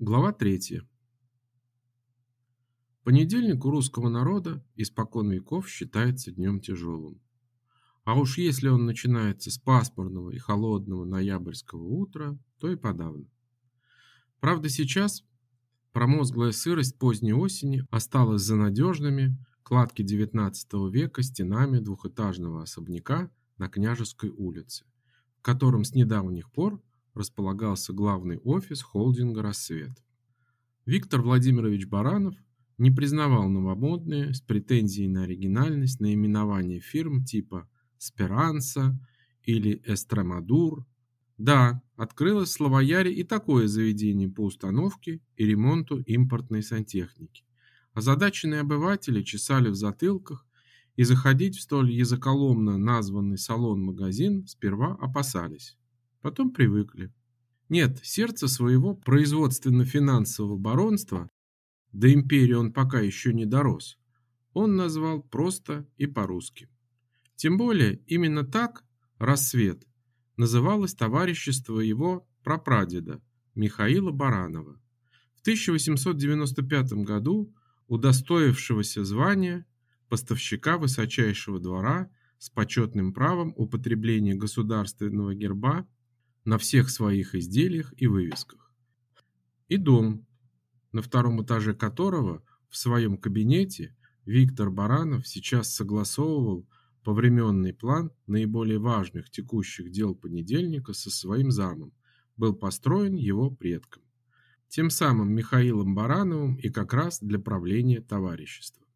Глава 3. Понедельник у русского народа испокон веков считается днем тяжелым. А уж если он начинается с пасмурного и холодного ноябрьского утра, то и подавно. Правда, сейчас промозглая сырость поздней осени осталась за надежными кладки XIX века стенами двухэтажного особняка на Княжеской улице, в котором с недавних пор располагался главный офис холдинга «Рассвет». Виктор Владимирович Баранов не признавал новомодные с претензией на оригинальность наименования фирм типа «Сперанса» или «Эстремадур». Да, открылось в Славояре и такое заведение по установке и ремонту импортной сантехники. Озадаченные обыватели чесали в затылках и заходить в столь языколомно названный салон-магазин сперва опасались потом привыкли. Нет, сердце своего производственно-финансового баронства, до империи он пока еще не дорос, он назвал просто и по-русски. Тем более именно так «Рассвет» называлось товарищество его прапрадеда Михаила Баранова. В 1895 году удостоившегося звания поставщика высочайшего двора с почетным правом употребления государственного герба на всех своих изделиях и вывесках. И дом, на втором этаже которого в своем кабинете Виктор Баранов сейчас согласовывал повременный план наиболее важных текущих дел понедельника со своим замом, был построен его предком, тем самым Михаилом Барановым и как раз для правления товарищества.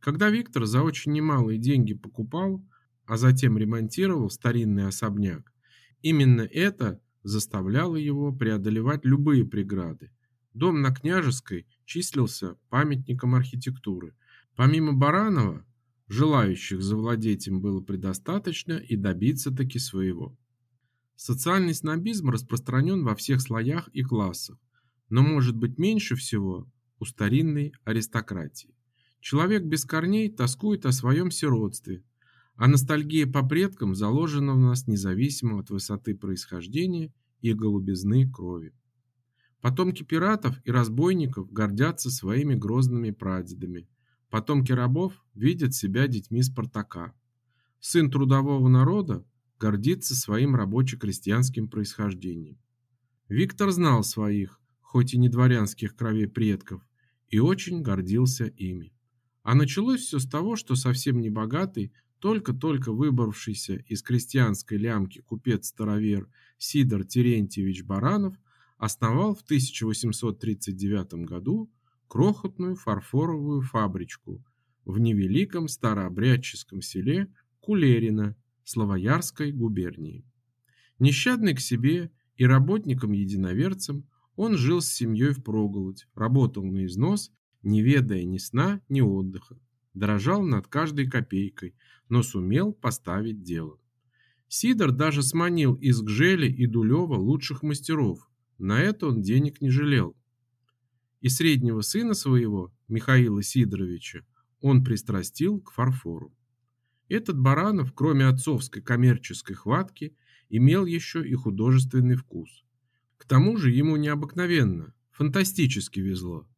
Когда Виктор за очень немалые деньги покупал, а затем ремонтировал старинный особняк, Именно это заставляло его преодолевать любые преграды. Дом на Княжеской числился памятником архитектуры. Помимо Баранова, желающих завладеть им было предостаточно и добиться таки своего. Социальный снобизм распространен во всех слоях и классах, но может быть меньше всего у старинной аристократии. Человек без корней тоскует о своем сиротстве, а ностальгия по предкам заложена в нас независимо от высоты происхождения и голубизны крови. Потомки пиратов и разбойников гордятся своими грозными прадедами. Потомки рабов видят себя детьми Спартака. Сын трудового народа гордится своим рабоче-крестьянским происхождением. Виктор знал своих, хоть и не дворянских кровей предков, и очень гордился ими. А началось все с того, что совсем не богатый, только-только выбравшийся из крестьянской лямки купец-старовер Сидор Терентьевич Баранов основал в 1839 году крохотную фарфоровую фабричку в невеликом старообрядческом селе Кулерино Славоярской губернии. Нещадный к себе и работником-единоверцем, он жил с семьей впроголодь, работал на износ, не ведая ни сна, ни отдыха дрожал над каждой копейкой, но сумел поставить дело. Сидор даже сманил из Гжели и Дулева лучших мастеров. На это он денег не жалел. И среднего сына своего, Михаила Сидоровича, он пристрастил к фарфору. Этот Баранов, кроме отцовской коммерческой хватки, имел еще и художественный вкус. К тому же ему необыкновенно, фантастически везло.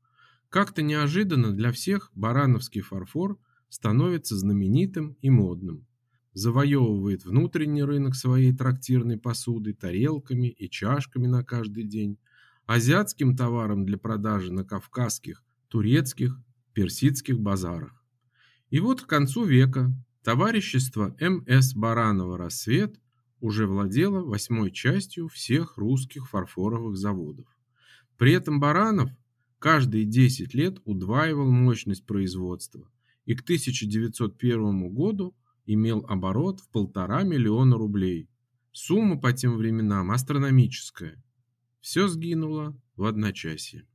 Как-то неожиданно для всех барановский фарфор становится знаменитым и модным. Завоевывает внутренний рынок своей трактирной посуды, тарелками и чашками на каждый день, азиатским товаром для продажи на кавказских, турецких, персидских базарах. И вот к концу века товарищество МС Баранова «Рассвет» уже владело восьмой частью всех русских фарфоровых заводов. При этом Баранов каждые 10 лет удваивал мощность производства и к 1901 году имел оборот в полтора миллиона рублей. Сумма по тем временам астрономическая. Все сгинуло в одночасье.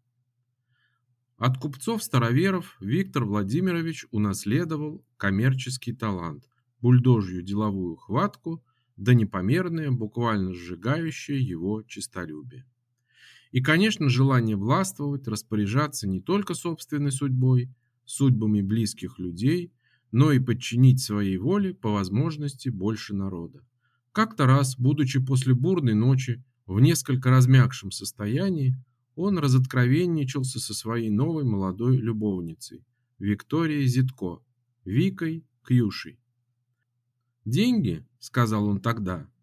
От купцов-староверов Виктор Владимирович унаследовал коммерческий талант, бульдожью деловую хватку, да непомерное, буквально сжигающее его честолюбие. И, конечно, желание властвовать, распоряжаться не только собственной судьбой, судьбами близких людей, но и подчинить своей воле по возможности больше народа. Как-то раз, будучи после бурной ночи в несколько размягшем состоянии, он разоткровенничался со своей новой молодой любовницей, Викторией Зитко, Викой Кьюшей. «Деньги, — сказал он тогда, —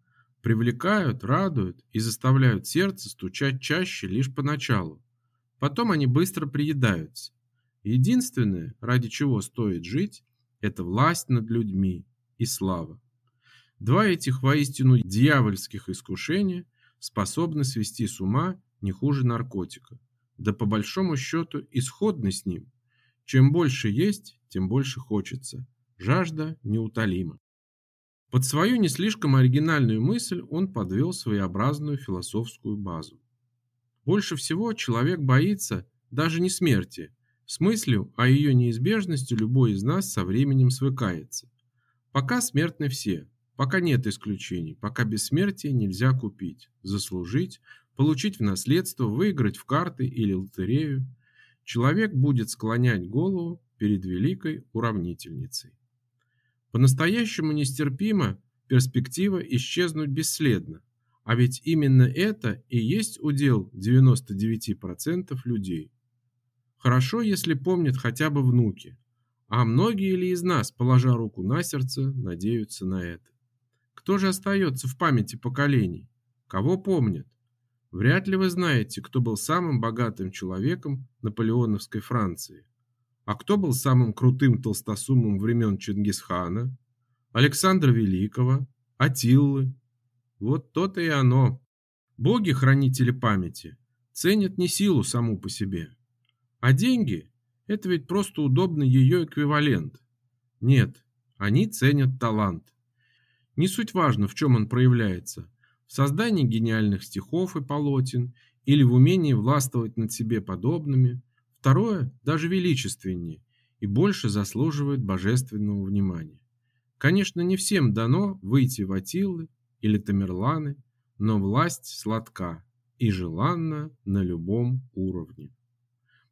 привлекают, радуют и заставляют сердце стучать чаще лишь поначалу. Потом они быстро приедаются. Единственное, ради чего стоит жить, это власть над людьми и слава. Два этих воистину дьявольских искушения способны свести с ума не хуже наркотика. Да по большому счету исходны с ним. Чем больше есть, тем больше хочется. Жажда неутолима. Под свою не слишком оригинальную мысль он подвел своеобразную философскую базу. Больше всего человек боится даже не смерти, с мыслью о ее неизбежности любой из нас со временем свыкается. Пока смертны все, пока нет исключений, пока бессмертие нельзя купить, заслужить, получить в наследство, выиграть в карты или лотерею, человек будет склонять голову перед великой уравнительницей. По-настоящему нестерпима перспектива исчезнуть бесследно, а ведь именно это и есть удел 99% людей. Хорошо, если помнят хотя бы внуки, а многие ли из нас, положа руку на сердце, надеются на это? Кто же остается в памяти поколений? Кого помнят? Вряд ли вы знаете, кто был самым богатым человеком наполеоновской Франции. А кто был самым крутым толстосумом времен Чингисхана, Александра Великого, Атиллы? Вот то-то и оно. Боги, хранители памяти, ценят не силу саму по себе. А деньги – это ведь просто удобный ее эквивалент. Нет, они ценят талант. Не суть важно, в чем он проявляется – в создании гениальных стихов и полотен или в умении властвовать над себе подобными. Второе даже величественнее и больше заслуживает божественного внимания. Конечно, не всем дано выйти в Атилы или Тамерланы, но власть сладка и желанна на любом уровне.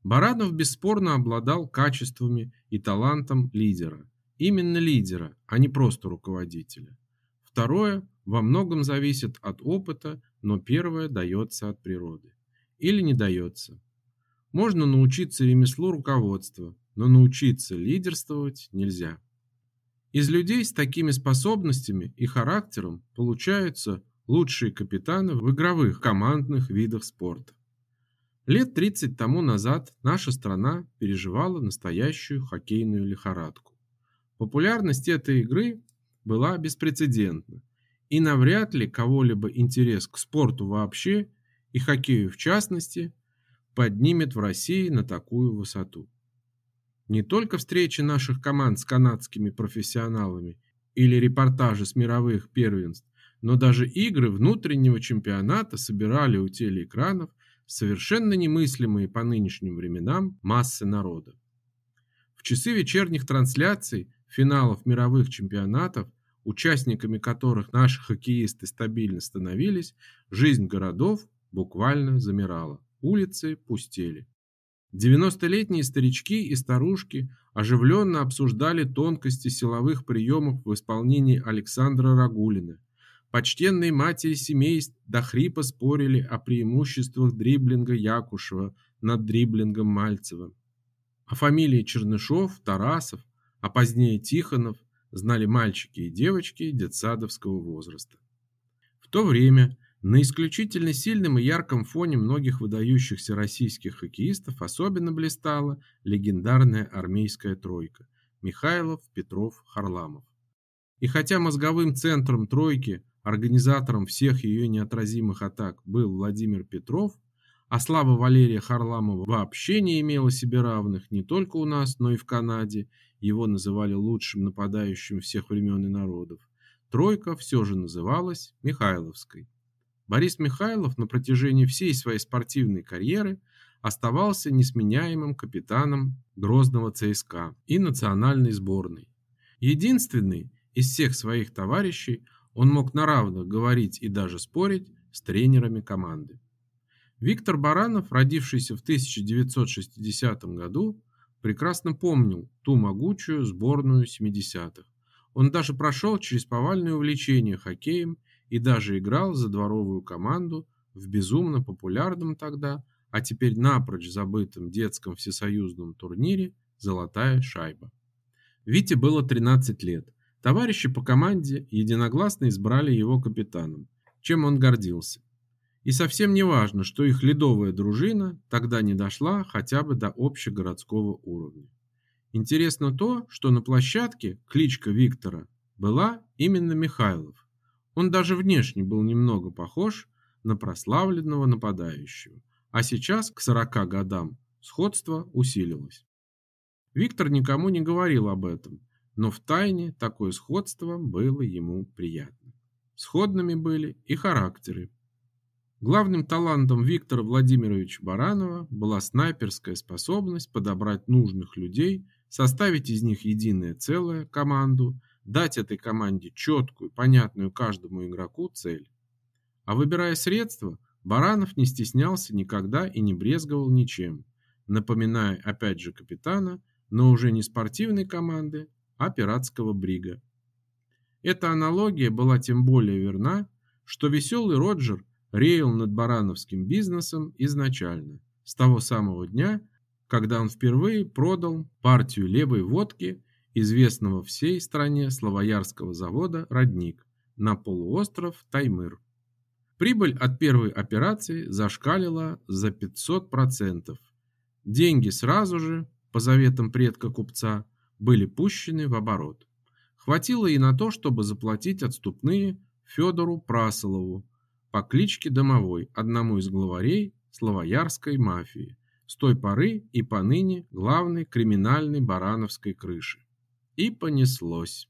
Баранов бесспорно обладал качествами и талантом лидера. Именно лидера, а не просто руководителя. Второе во многом зависит от опыта, но первое дается от природы. Или не дается. Можно научиться ремеслу руководства, но научиться лидерствовать нельзя. Из людей с такими способностями и характером получаются лучшие капитаны в игровых командных видах спорта. Лет 30 тому назад наша страна переживала настоящую хоккейную лихорадку. Популярность этой игры была беспрецедентна, и навряд ли кого-либо интерес к спорту вообще и хоккею в частности поднимет в России на такую высоту. Не только встречи наших команд с канадскими профессионалами или репортажи с мировых первенств, но даже игры внутреннего чемпионата собирали у телеэкранов совершенно немыслимые по нынешним временам массы народа. В часы вечерних трансляций финалов мировых чемпионатов участниками которых наши хоккеисты стабильно становились, жизнь городов буквально замирала, улицы пустели. Девяностолетние старички и старушки оживленно обсуждали тонкости силовых приемов в исполнении Александра Рагулина. Почтенные матери семейств до хрипа спорили о преимуществах дриблинга Якушева над дриблингом Мальцева. О фамилии Чернышов, Тарасов, а позднее Тихонов – знали мальчики и девочки детсадовского возраста. В то время на исключительно сильном и ярком фоне многих выдающихся российских хоккеистов особенно блистала легендарная армейская тройка Михайлов, Петров, Харламов. И хотя мозговым центром тройки, организатором всех ее неотразимых атак был Владимир Петров, а слава Валерия Харламова вообще не имела себе равных не только у нас, но и в Канаде, его называли лучшим нападающим всех времен и народов, тройка все же называлась Михайловской. Борис Михайлов на протяжении всей своей спортивной карьеры оставался несменяемым капитаном Грозного ЦСКА и национальной сборной. Единственный из всех своих товарищей он мог на равных говорить и даже спорить с тренерами команды. Виктор Баранов, родившийся в 1960 году, прекрасно помнил ту могучую сборную 70-х. Он даже прошел через повальное увлечение хоккеем и даже играл за дворовую команду в безумно популярном тогда а теперь напрочь забытом детском всесоюзном турнире «Золотая шайба». Вите было 13 лет. Товарищи по команде единогласно избрали его капитаном, чем он гордился. И совсем не важно, что их ледовая дружина тогда не дошла хотя бы до общегородского уровня. Интересно то, что на площадке кличка Виктора была именно Михайлов. Он даже внешне был немного похож на прославленного нападающего, а сейчас, к 40 годам, сходство усилилось. Виктор никому не говорил об этом, но в тайне такое сходство было ему приятно. Сходными были и характеры. Главным талантом Виктора Владимировича Баранова была снайперская способность подобрать нужных людей, составить из них единое целое, команду, дать этой команде четкую, понятную каждому игроку цель. А выбирая средства, Баранов не стеснялся никогда и не брезговал ничем, напоминая опять же капитана, но уже не спортивной команды, а пиратского брига. Эта аналогия была тем более верна, что веселый Роджер реял над барановским бизнесом изначально, с того самого дня, когда он впервые продал партию левой водки известного всей стране Славоярского завода «Родник» на полуостров Таймыр. Прибыль от первой операции зашкалила за 500%. Деньги сразу же, по заветам предка купца, были пущены в оборот. Хватило и на то, чтобы заплатить отступные Федору Прасолову по кличке Домовой, одному из главарей славоярской мафии, с той поры и поныне главной криминальной барановской крыши. И понеслось.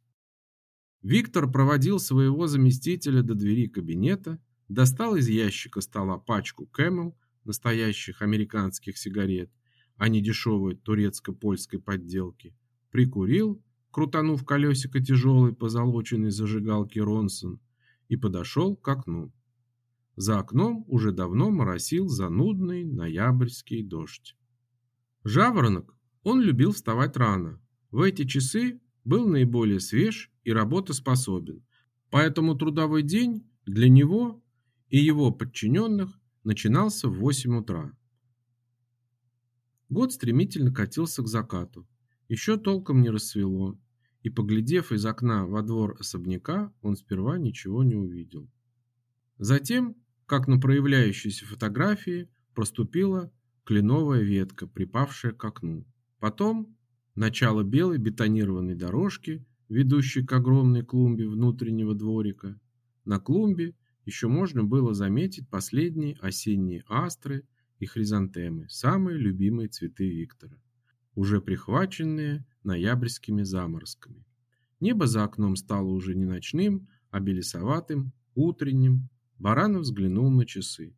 Виктор проводил своего заместителя до двери кабинета, достал из ящика стола пачку Camel, настоящих американских сигарет, а не дешевой турецко-польской подделки, прикурил, крутанув колесико тяжелой позолоченной зажигалки Ронсон, и подошел к окну. За окном уже давно моросил занудный ноябрьский дождь. Жаворонок, он любил вставать рано. В эти часы был наиболее свеж и работоспособен, поэтому трудовой день для него и его подчиненных начинался в 8 утра. Год стремительно катился к закату. Еще толком не рассвело, и, поглядев из окна во двор особняка, он сперва ничего не увидел. Затем, как на проявляющейся фотографии, проступила кленовая ветка, припавшая к окну. Потом начало белой бетонированной дорожки, ведущей к огромной клумбе внутреннего дворика. На клумбе еще можно было заметить последние осенние астры и хризантемы, самые любимые цветы Виктора уже прихваченные ноябрьскими заморозками. Небо за окном стало уже не ночным, а белесоватым, утренним. Баранов взглянул на часы.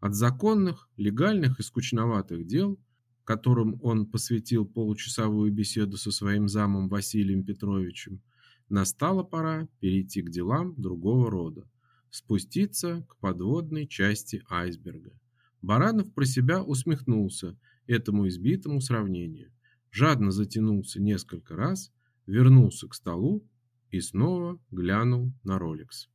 От законных, легальных и скучноватых дел, которым он посвятил получасовую беседу со своим замом Василием Петровичем, настала пора перейти к делам другого рода, спуститься к подводной части айсберга. Баранов про себя усмехнулся этому избитому сравнению жадно затянулся несколько раз, вернулся к столу и снова глянул на Ролекс.